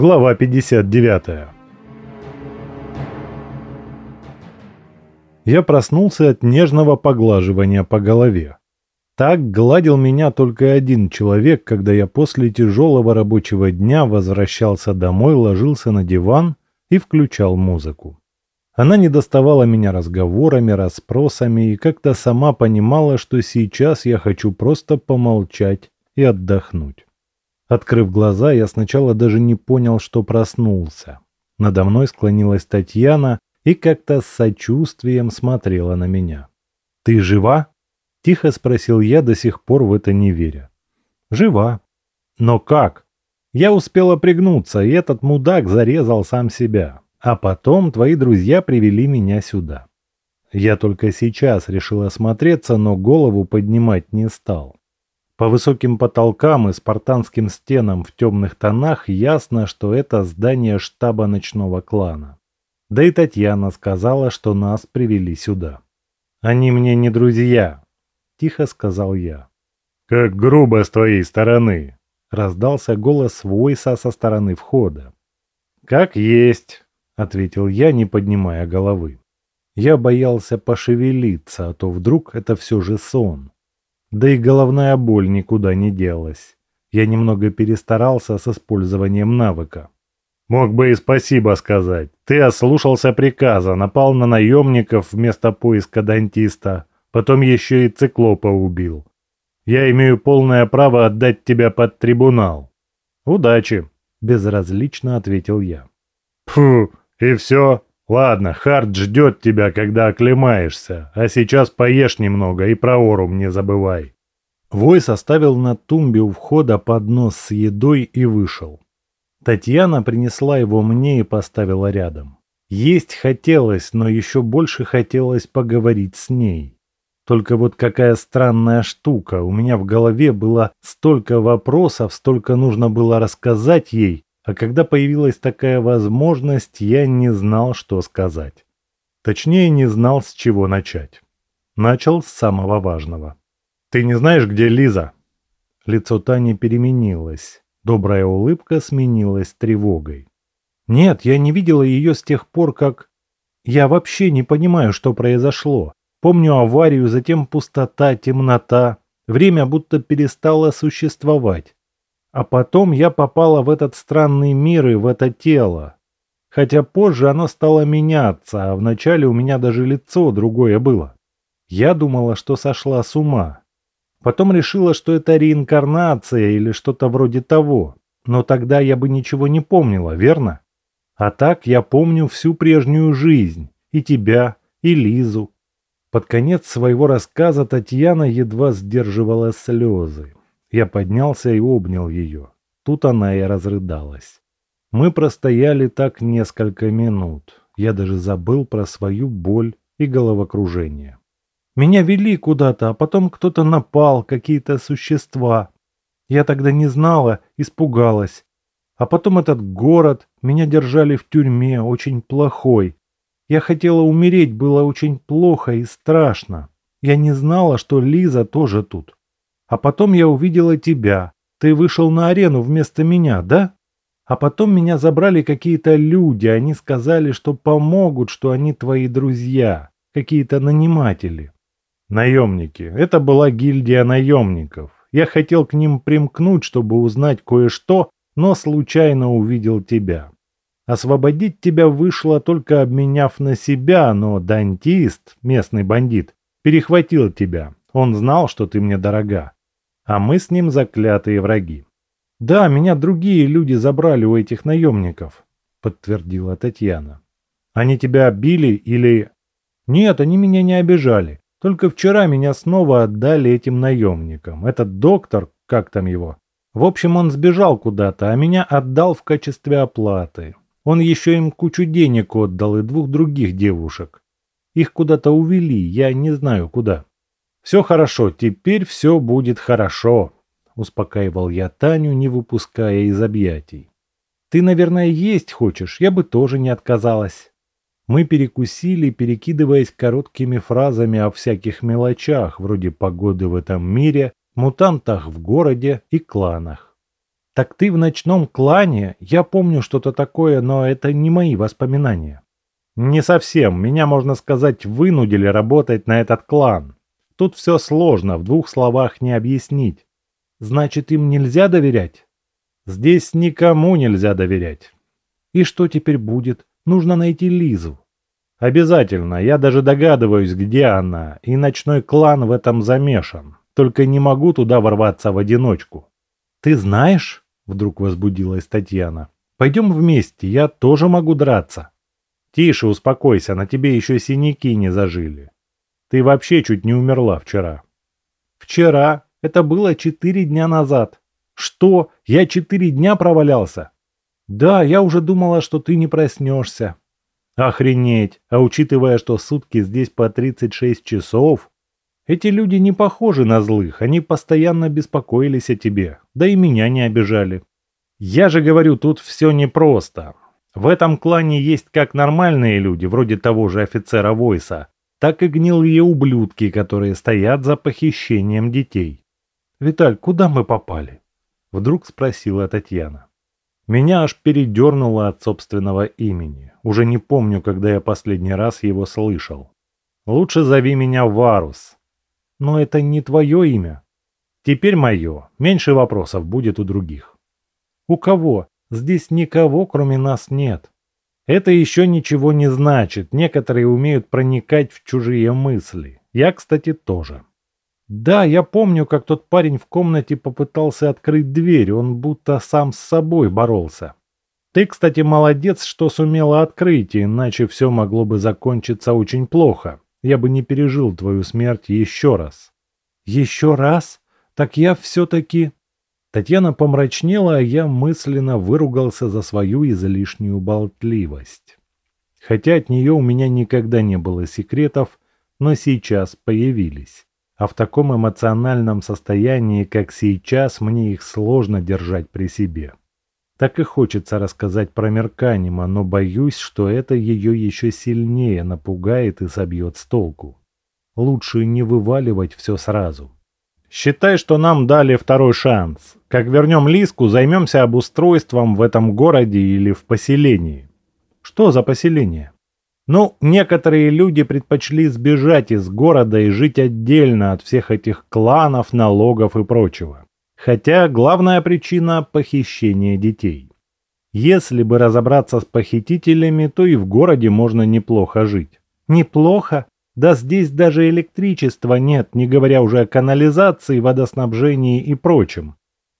Глава 59. Я проснулся от нежного поглаживания по голове. Так гладил меня только один человек, когда я после тяжелого рабочего дня возвращался домой, ложился на диван и включал музыку. Она не доставала меня разговорами, расспросами и как-то сама понимала, что сейчас я хочу просто помолчать и отдохнуть. Открыв глаза, я сначала даже не понял, что проснулся. Надо мной склонилась Татьяна и как-то с сочувствием смотрела на меня. «Ты жива?» – тихо спросил я, до сих пор в это не веря. «Жива». «Но как?» Я успела пригнуться, и этот мудак зарезал сам себя. А потом твои друзья привели меня сюда. Я только сейчас решил осмотреться, но голову поднимать не стал. По высоким потолкам и спартанским стенам в темных тонах ясно, что это здание штаба ночного клана. Да и Татьяна сказала, что нас привели сюда. «Они мне не друзья», — тихо сказал я. «Как грубо с твоей стороны», — раздался голос Войса со стороны входа. «Как есть», — ответил я, не поднимая головы. Я боялся пошевелиться, а то вдруг это все же сон. Да и головная боль никуда не делась. Я немного перестарался с использованием навыка. Мог бы и спасибо сказать. Ты ослушался приказа, напал на наемников вместо поиска дантиста, потом еще и циклопа убил. Я имею полное право отдать тебя под трибунал. Удачи, безразлично ответил я. Фу, и все? Ладно, Харт ждет тебя, когда оклемаешься, а сейчас поешь немного и про Орум не забывай. Войс оставил на тумбе у входа поднос с едой и вышел. Татьяна принесла его мне и поставила рядом. Есть хотелось, но еще больше хотелось поговорить с ней. Только вот какая странная штука, у меня в голове было столько вопросов, столько нужно было рассказать ей, а когда появилась такая возможность, я не знал, что сказать. Точнее, не знал, с чего начать. Начал с самого важного. «Ты не знаешь, где Лиза?» Лицо Тани переменилось. Добрая улыбка сменилась тревогой. «Нет, я не видела ее с тех пор, как...» «Я вообще не понимаю, что произошло. Помню аварию, затем пустота, темнота. Время будто перестало существовать. А потом я попала в этот странный мир и в это тело. Хотя позже оно стало меняться, а вначале у меня даже лицо другое было. Я думала, что сошла с ума. Потом решила, что это реинкарнация или что-то вроде того. Но тогда я бы ничего не помнила, верно? А так я помню всю прежнюю жизнь. И тебя, и Лизу. Под конец своего рассказа Татьяна едва сдерживала слезы. Я поднялся и обнял ее. Тут она и разрыдалась. Мы простояли так несколько минут. Я даже забыл про свою боль и головокружение. Меня вели куда-то, а потом кто-то напал, какие-то существа. Я тогда не знала, испугалась. А потом этот город, меня держали в тюрьме, очень плохой. Я хотела умереть, было очень плохо и страшно. Я не знала, что Лиза тоже тут. А потом я увидела тебя. Ты вышел на арену вместо меня, да? А потом меня забрали какие-то люди. Они сказали, что помогут, что они твои друзья. Какие-то наниматели. Наемники. Это была гильдия наемников. Я хотел к ним примкнуть, чтобы узнать кое-что, но случайно увидел тебя. Освободить тебя вышло только обменяв на себя, но дантист, местный бандит, перехватил тебя. Он знал, что ты мне дорога а мы с ним заклятые враги. «Да, меня другие люди забрали у этих наемников», — подтвердила Татьяна. «Они тебя били или...» «Нет, они меня не обижали. Только вчера меня снова отдали этим наемникам. Этот доктор, как там его? В общем, он сбежал куда-то, а меня отдал в качестве оплаты. Он еще им кучу денег отдал и двух других девушек. Их куда-то увели, я не знаю куда. «Все хорошо, теперь все будет хорошо», — успокаивал я Таню, не выпуская из объятий. «Ты, наверное, есть хочешь, я бы тоже не отказалась». Мы перекусили, перекидываясь короткими фразами о всяких мелочах, вроде погоды в этом мире, мутантах в городе и кланах. Так ты в ночном клане? Я помню что-то такое, но это не мои воспоминания. Не совсем. Меня, можно сказать, вынудили работать на этот клан. Тут все сложно, в двух словах не объяснить. Значит, им нельзя доверять? Здесь никому нельзя доверять. И что теперь будет? Нужно найти Лизу. Обязательно. Я даже догадываюсь, где она, и ночной клан в этом замешан. Только не могу туда ворваться в одиночку. Ты знаешь? Вдруг возбудилась Татьяна. Пойдем вместе, я тоже могу драться. Тише, успокойся, на тебе еще синяки не зажили. Ты вообще чуть не умерла вчера. Вчера? Это было четыре дня назад. Что? Я четыре дня провалялся? Да, я уже думала, что ты не проснешься. Охренеть! А учитывая, что сутки здесь по 36 часов, эти люди не похожи на злых, они постоянно беспокоились о тебе, да и меня не обижали. Я же говорю, тут все непросто. В этом клане есть как нормальные люди, вроде того же офицера Войса, так и гнилые ублюдки, которые стоят за похищением детей. «Виталь, куда мы попали?» Вдруг спросила Татьяна. Меня аж передернуло от собственного имени. Уже не помню, когда я последний раз его слышал. Лучше зови меня Варус. Но это не твое имя. Теперь мое. Меньше вопросов будет у других. У кого? Здесь никого, кроме нас, нет. Это еще ничего не значит. Некоторые умеют проникать в чужие мысли. Я, кстати, тоже. Да, я помню, как тот парень в комнате попытался открыть дверь. Он будто сам с собой боролся. Ты, кстати, молодец, что сумела открыть, иначе все могло бы закончиться очень плохо. Я бы не пережил твою смерть еще раз. Еще раз? Так я все-таки... Татьяна помрачнела, а я мысленно выругался за свою излишнюю болтливость. Хотя от нее у меня никогда не было секретов, но сейчас появились. А в таком эмоциональном состоянии, как сейчас, мне их сложно держать при себе. Так и хочется рассказать про Мерканима, но боюсь, что это ее еще сильнее напугает и собьет с толку. Лучше не вываливать все сразу. Считай, что нам дали второй шанс. Как вернем Лиску, займемся обустройством в этом городе или в поселении. Что за поселение? Ну, некоторые люди предпочли сбежать из города и жить отдельно от всех этих кланов, налогов и прочего. Хотя главная причина – похищение детей. Если бы разобраться с похитителями, то и в городе можно неплохо жить. Неплохо? Да здесь даже электричества нет, не говоря уже о канализации, водоснабжении и прочем.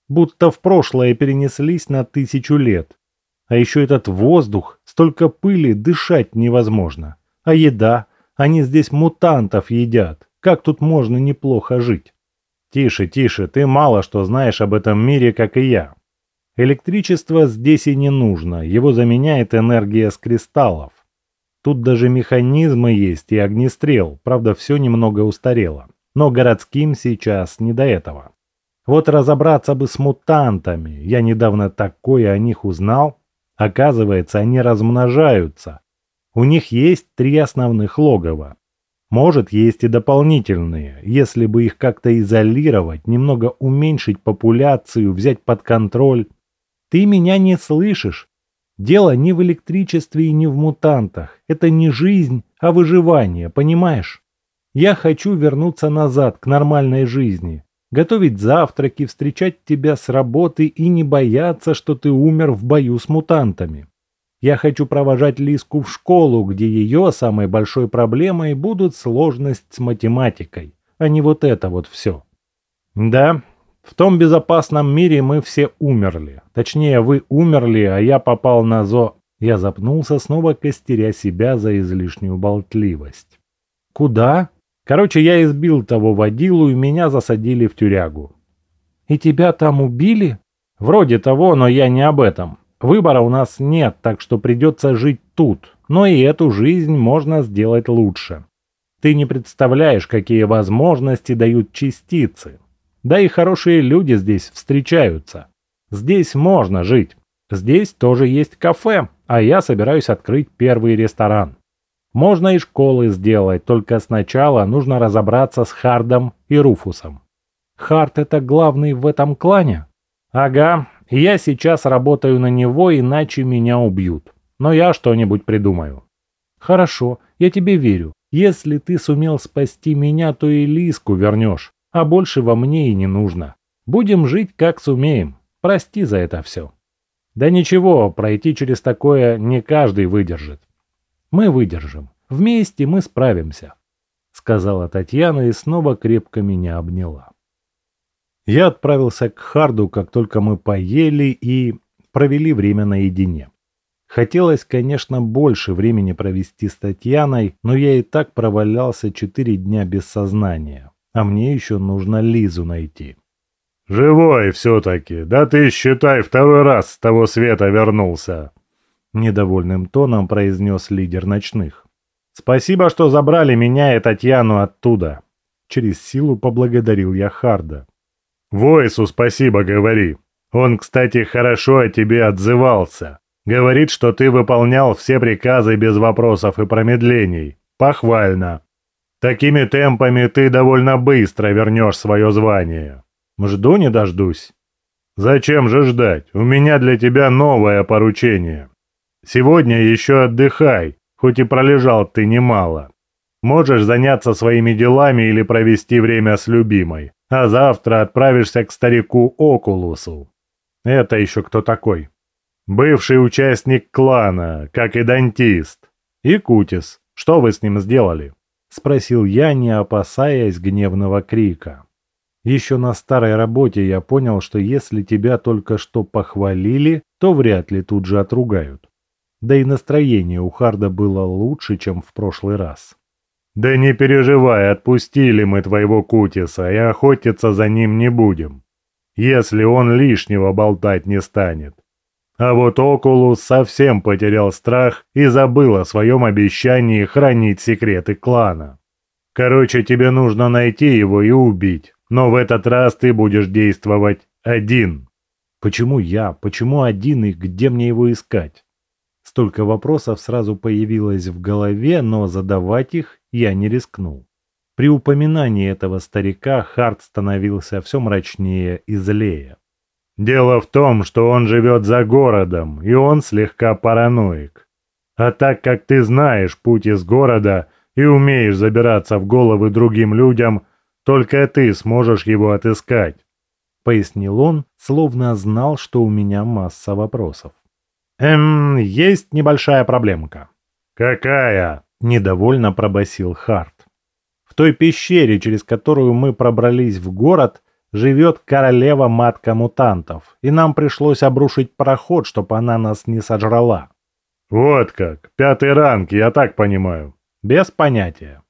Будто в прошлое перенеслись на тысячу лет. А еще этот воздух, столько пыли, дышать невозможно. А еда? Они здесь мутантов едят. Как тут можно неплохо жить? Тише, тише, ты мало что знаешь об этом мире, как и я. Электричество здесь и не нужно, его заменяет энергия с кристаллов. Тут даже механизмы есть и огнестрел, правда все немного устарело. Но городским сейчас не до этого. Вот разобраться бы с мутантами, я недавно такое о них узнал. Оказывается, они размножаются. У них есть три основных логова. Может, есть и дополнительные, если бы их как-то изолировать, немного уменьшить популяцию, взять под контроль. Ты меня не слышишь? Дело не в электричестве и не в мутантах. Это не жизнь, а выживание, понимаешь? Я хочу вернуться назад, к нормальной жизни. Готовить завтраки, встречать тебя с работы и не бояться, что ты умер в бою с мутантами. Я хочу провожать Лиску в школу, где ее самой большой проблемой будут сложность с математикой, а не вот это вот все. Да, в том безопасном мире мы все умерли. Точнее, вы умерли, а я попал на зо... Я запнулся, снова костеря себя за излишнюю болтливость. Куда? Короче, я избил того водилу, и меня засадили в тюрягу. И тебя там убили? Вроде того, но я не об этом. Выбора у нас нет, так что придется жить тут. Но и эту жизнь можно сделать лучше. Ты не представляешь, какие возможности дают частицы. Да и хорошие люди здесь встречаются. Здесь можно жить. Здесь тоже есть кафе, а я собираюсь открыть первый ресторан. Можно и школы сделать, только сначала нужно разобраться с Хардом и Руфусом. Хард это главный в этом клане? Ага, я сейчас работаю на него, иначе меня убьют. Но я что-нибудь придумаю. Хорошо, я тебе верю. Если ты сумел спасти меня, то и Лиску вернешь. А больше во мне и не нужно. Будем жить как сумеем. Прости за это все. Да ничего, пройти через такое не каждый выдержит. Мы выдержим. Вместе мы справимся, сказала Татьяна и снова крепко меня обняла. Я отправился к Харду, как только мы поели и провели время наедине. Хотелось, конечно, больше времени провести с Татьяной, но я и так провалялся четыре дня без сознания, а мне еще нужно Лизу найти. «Живой все-таки, да ты, считай, второй раз с того света вернулся!» Недовольным тоном произнес лидер ночных. «Спасибо, что забрали меня и Татьяну оттуда!» Через силу поблагодарил я Харда. «Войсу спасибо говори. Он, кстати, хорошо о тебе отзывался. Говорит, что ты выполнял все приказы без вопросов и промедлений. Похвально. Такими темпами ты довольно быстро вернешь свое звание». Жду не дождусь. Зачем же ждать? У меня для тебя новое поручение. Сегодня еще отдыхай, хоть и пролежал ты немало. Можешь заняться своими делами или провести время с любимой, а завтра отправишься к старику Окулусу. Это еще кто такой? Бывший участник клана, как и дантист. И Кутис. Что вы с ним сделали? Спросил я, не опасаясь гневного крика. Еще на старой работе я понял, что если тебя только что похвалили, то вряд ли тут же отругают. Да и настроение у Харда было лучше, чем в прошлый раз. «Да не переживай, отпустили мы твоего Кутиса, и охотиться за ним не будем, если он лишнего болтать не станет. А вот Окулус совсем потерял страх и забыл о своем обещании хранить секреты клана. Короче, тебе нужно найти его и убить. Но в этот раз ты будешь действовать один. Почему я? Почему один и где мне его искать? Столько вопросов сразу появилось в голове, но задавать их я не рискнул. При упоминании этого старика Харт становился все мрачнее и злее. «Дело в том, что он живет за городом, и он слегка параноик. А так как ты знаешь путь из города и умеешь забираться в головы другим людям, только ты сможешь его отыскать», — пояснил он, словно знал, что у меня масса вопросов. «Эм, есть небольшая проблемка». «Какая?» — недовольно пробасил Харт. «В той пещере, через которую мы пробрались в город, живет королева-матка мутантов, и нам пришлось обрушить проход, чтобы она нас не сожрала». «Вот как! Пятый ранг, я так понимаю». «Без понятия».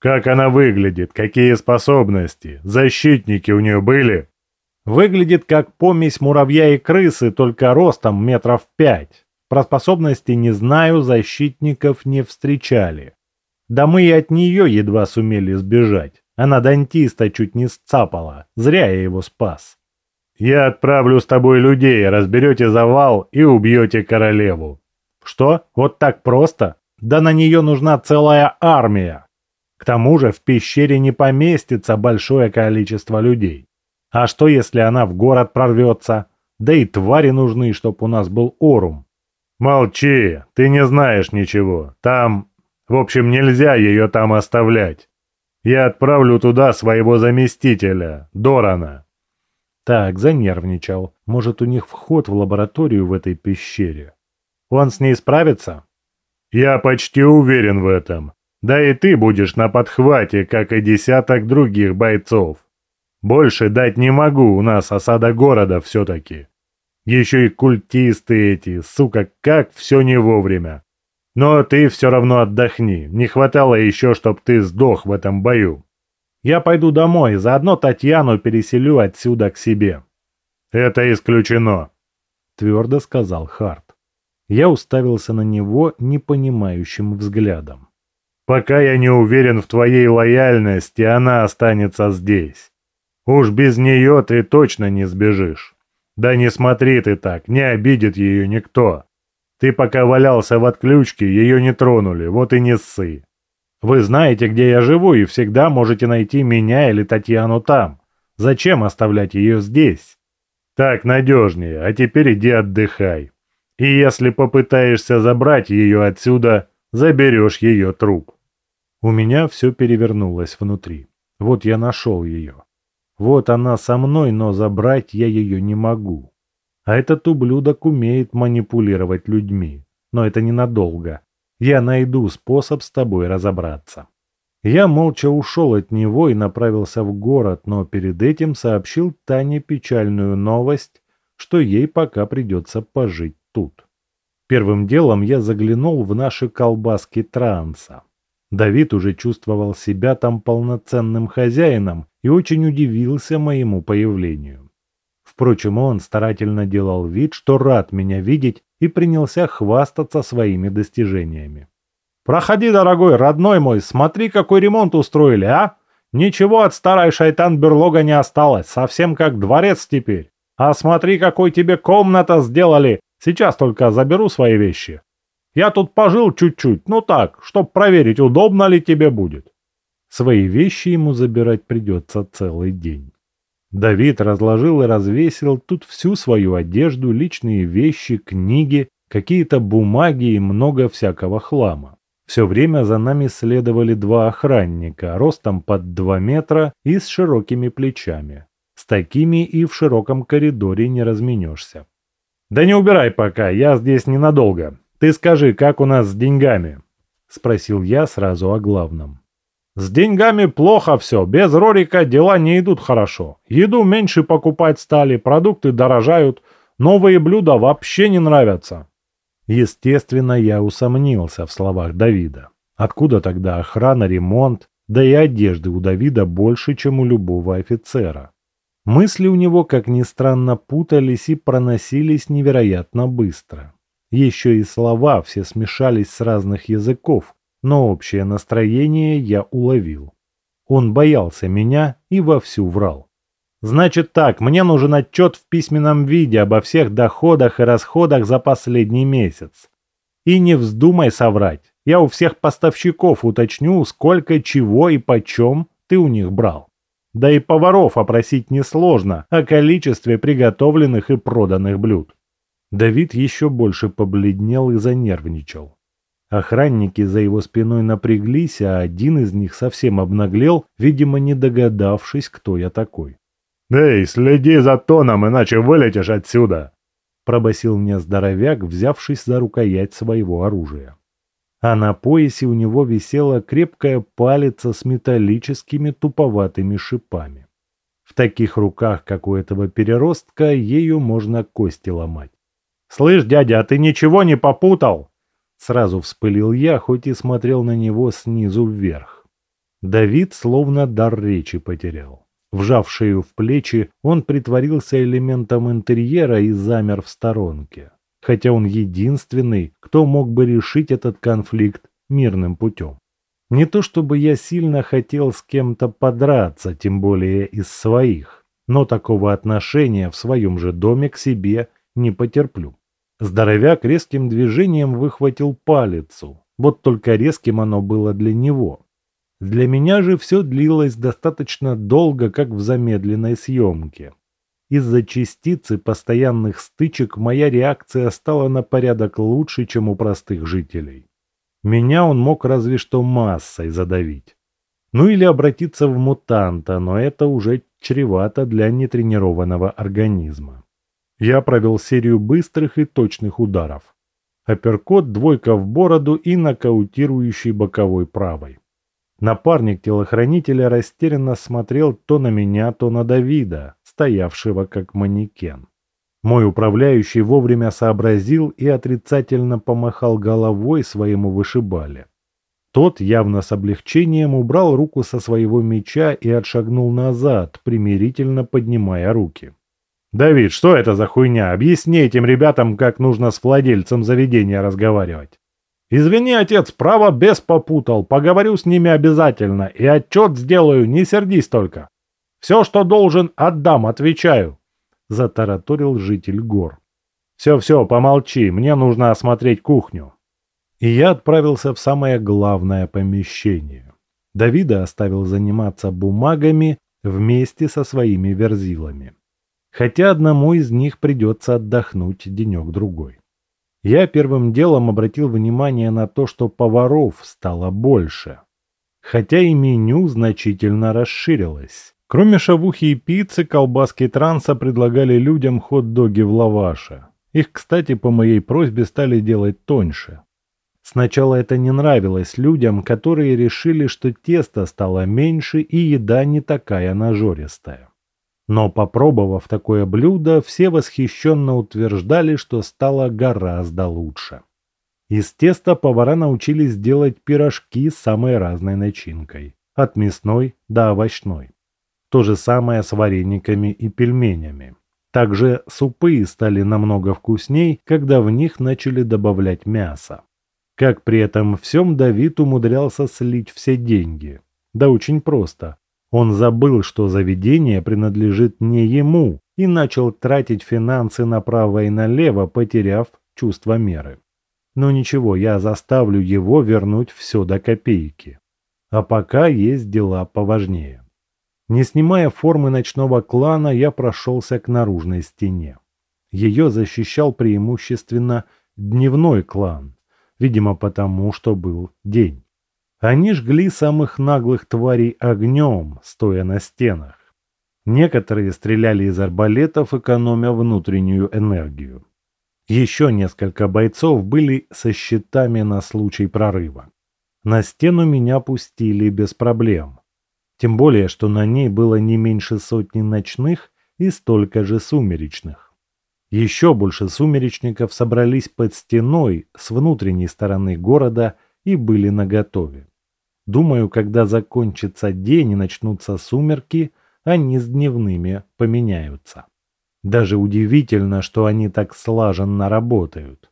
Как она выглядит, какие способности, защитники у нее были? Выглядит как помесь муравья и крысы, только ростом метров пять. Про способности не знаю, защитников не встречали. Да мы и от нее едва сумели сбежать. Она дантиста чуть не сцапала, зря я его спас. Я отправлю с тобой людей, разберете завал и убьете королеву. Что? Вот так просто? Да на нее нужна целая армия. К тому же в пещере не поместится большое количество людей. А что, если она в город прорвется? Да и твари нужны, чтоб у нас был орум. Молчи, ты не знаешь ничего. Там... В общем, нельзя ее там оставлять. Я отправлю туда своего заместителя, Дорана. Так, занервничал. Может, у них вход в лабораторию в этой пещере. Он с ней справится? Я почти уверен в этом. Да и ты будешь на подхвате, как и десяток других бойцов. Больше дать не могу, у нас осада города все-таки. Еще и культисты эти, сука, как все не вовремя. Но ты все равно отдохни, не хватало еще, чтоб ты сдох в этом бою. Я пойду домой, заодно Татьяну переселю отсюда к себе. Это исключено, твердо сказал Харт. Я уставился на него непонимающим взглядом. Пока я не уверен в твоей лояльности, она останется здесь. Уж без нее ты точно не сбежишь. Да не смотри ты так, не обидит ее никто. Ты пока валялся в отключке, ее не тронули, вот и не ссы. Вы знаете, где я живу, и всегда можете найти меня или Татьяну там. Зачем оставлять ее здесь? Так надежнее, а теперь иди отдыхай. И если попытаешься забрать ее отсюда, заберешь ее труп. У меня все перевернулось внутри. Вот я нашел ее. Вот она со мной, но забрать я ее не могу. А этот ублюдок умеет манипулировать людьми. Но это ненадолго. Я найду способ с тобой разобраться. Я молча ушел от него и направился в город, но перед этим сообщил Тане печальную новость, что ей пока придется пожить тут. Первым делом я заглянул в наши колбаски транса. Давид уже чувствовал себя там полноценным хозяином и очень удивился моему появлению. Впрочем, он старательно делал вид, что рад меня видеть и принялся хвастаться своими достижениями. «Проходи, дорогой, родной мой, смотри, какой ремонт устроили, а! Ничего от старой шайтан-берлога не осталось, совсем как дворец теперь. А смотри, какой тебе комната сделали, сейчас только заберу свои вещи. Я тут пожил чуть-чуть, ну так, чтоб проверить, удобно ли тебе будет». Свои вещи ему забирать придется целый день. Давид разложил и развесил тут всю свою одежду, личные вещи, книги, какие-то бумаги и много всякого хлама. Все время за нами следовали два охранника, ростом под два метра и с широкими плечами. С такими и в широком коридоре не разменешься. «Да не убирай пока, я здесь ненадолго. Ты скажи, как у нас с деньгами?» – спросил я сразу о главном. С деньгами плохо все, без Рорика дела не идут хорошо. Еду меньше покупать стали, продукты дорожают, новые блюда вообще не нравятся. Естественно, я усомнился в словах Давида. Откуда тогда охрана, ремонт, да и одежды у Давида больше, чем у любого офицера? Мысли у него, как ни странно, путались и проносились невероятно быстро. Еще и слова все смешались с разных языков, но общее настроение я уловил. Он боялся меня и вовсю врал. «Значит так, мне нужен отчет в письменном виде обо всех доходах и расходах за последний месяц. И не вздумай соврать. Я у всех поставщиков уточню, сколько чего и почем ты у них брал. Да и поваров опросить несложно о количестве приготовленных и проданных блюд». Давид еще больше побледнел и занервничал. Охранники за его спиной напряглись, а один из них совсем обнаглел, видимо, не догадавшись, кто я такой. «Эй, следи за тоном, иначе вылетишь отсюда!» пробасил мне здоровяк, взявшись за рукоять своего оружия. А на поясе у него висела крепкая палица с металлическими туповатыми шипами. В таких руках, как у этого переростка, ею можно кости ломать. «Слышь, дядя, а ты ничего не попутал?» Сразу вспылил я, хоть и смотрел на него снизу вверх. Давид словно дар речи потерял. Вжав шею в плечи, он притворился элементом интерьера и замер в сторонке. Хотя он единственный, кто мог бы решить этот конфликт мирным путем. Не то чтобы я сильно хотел с кем-то подраться, тем более из своих, но такого отношения в своем же доме к себе не потерплю. Здоровяк резким движением выхватил палицу. Вот только резким оно было для него. Для меня же все длилось достаточно долго, как в замедленной съемке. Из-за частицы постоянных стычек моя реакция стала на порядок лучше, чем у простых жителей. Меня он мог разве что массой задавить. Ну или обратиться в мутанта, но это уже чревато для нетренированного организма. Я провел серию быстрых и точных ударов. Апперкот, двойка в бороду и нокаутирующий боковой правой. Напарник телохранителя растерянно смотрел то на меня, то на Давида, стоявшего как манекен. Мой управляющий вовремя сообразил и отрицательно помахал головой своему вышибале. Тот явно с облегчением убрал руку со своего меча и отшагнул назад, примирительно поднимая руки. «Давид, что это за хуйня? Объясни этим ребятам, как нужно с владельцем заведения разговаривать». «Извини, отец, право без попутал. Поговорю с ними обязательно и отчет сделаю, не сердись только. Все, что должен, отдам, отвечаю», — затараторил житель гор. «Все-все, помолчи, мне нужно осмотреть кухню». И я отправился в самое главное помещение. Давида оставил заниматься бумагами вместе со своими верзилами. Хотя одному из них придется отдохнуть денек-другой. Я первым делом обратил внимание на то, что поваров стало больше. Хотя и меню значительно расширилось. Кроме шавухи и пиццы, колбаски транса предлагали людям хот-доги в лаваше. Их, кстати, по моей просьбе стали делать тоньше. Сначала это не нравилось людям, которые решили, что тесто стало меньше и еда не такая нажористая. Но попробовав такое блюдо, все восхищенно утверждали, что стало гораздо лучше. Из теста повара научились делать пирожки с самой разной начинкой, от мясной до овощной. То же самое с варениками и пельменями. Также супы стали намного вкусней, когда в них начали добавлять мясо. Как при этом всем Давид умудрялся слить все деньги. Да очень просто. Он забыл, что заведение принадлежит не ему, и начал тратить финансы направо и налево, потеряв чувство меры. Но ничего, я заставлю его вернуть все до копейки. А пока есть дела поважнее. Не снимая формы ночного клана, я прошелся к наружной стене. Ее защищал преимущественно дневной клан, видимо потому, что был день. Они жгли самых наглых тварей огнем, стоя на стенах. Некоторые стреляли из арбалетов, экономя внутреннюю энергию. Еще несколько бойцов были со щитами на случай прорыва. На стену меня пустили без проблем. Тем более, что на ней было не меньше сотни ночных и столько же сумеречных. Еще больше сумеречников собрались под стеной с внутренней стороны города и были наготове. Думаю, когда закончится день и начнутся сумерки, они с дневными поменяются. Даже удивительно, что они так слаженно работают.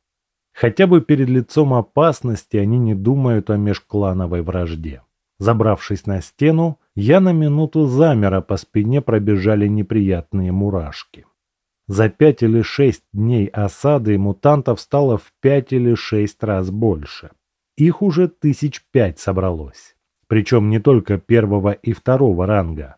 Хотя бы перед лицом опасности они не думают о межклановой вражде. Забравшись на стену, я на минуту замер, а по спине пробежали неприятные мурашки. За пять или шесть дней осады мутантов стало в пять или шесть раз больше. Их уже тысяч пять собралось. Причем не только первого и второго ранга.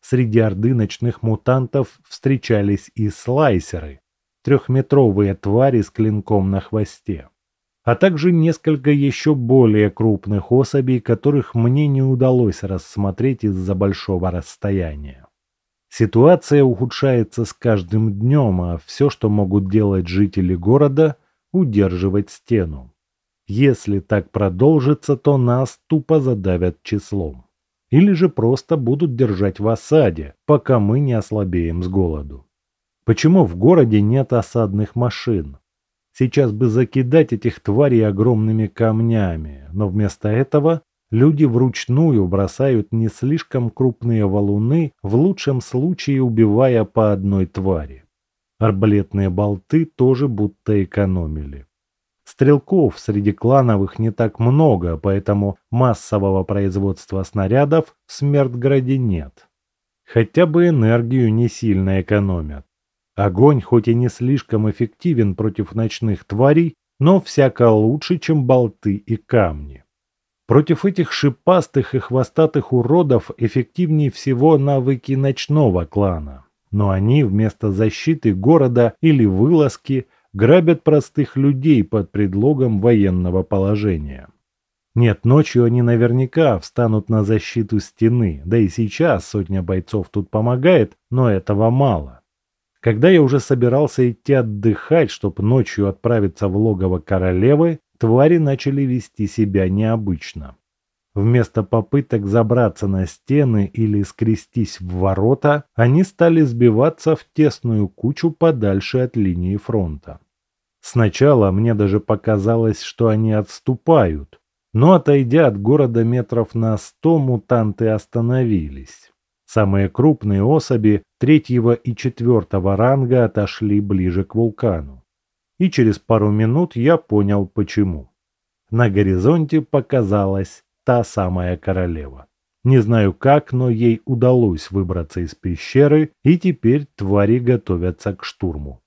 Среди орды ночных мутантов встречались и слайсеры, трехметровые твари с клинком на хвосте, а также несколько еще более крупных особей, которых мне не удалось рассмотреть из-за большого расстояния. Ситуация ухудшается с каждым днем, а все, что могут делать жители города, удерживать стену. Если так продолжится, то нас тупо задавят числом или же просто будут держать в осаде, пока мы не ослабеем с голоду. Почему в городе нет осадных машин? Сейчас бы закидать этих тварей огромными камнями, но вместо этого люди вручную бросают не слишком крупные валуны, в лучшем случае убивая по одной твари. Арбалетные болты тоже будто экономили. Стрелков среди клановых не так много, поэтому массового производства снарядов в Смертграде нет. Хотя бы энергию не сильно экономят. Огонь хоть и не слишком эффективен против ночных тварей, но всяко лучше, чем болты и камни. Против этих шипастых и хвостатых уродов эффективнее всего навыки ночного клана. Но они вместо защиты города или вылазки – грабят простых людей под предлогом военного положения. Нет, ночью они наверняка встанут на защиту стены, да и сейчас сотня бойцов тут помогает, но этого мало. Когда я уже собирался идти отдыхать, чтобы ночью отправиться в логово королевы, твари начали вести себя необычно. Вместо попыток забраться на стены или скрестись в ворота, они стали сбиваться в тесную кучу подальше от линии фронта. Сначала мне даже показалось, что они отступают, но отойдя от города метров на сто, мутанты остановились. Самые крупные особи третьего и четвертого ранга отошли ближе к вулкану. И через пару минут я понял почему. На горизонте показалась та самая королева. Не знаю как, но ей удалось выбраться из пещеры, и теперь твари готовятся к штурму.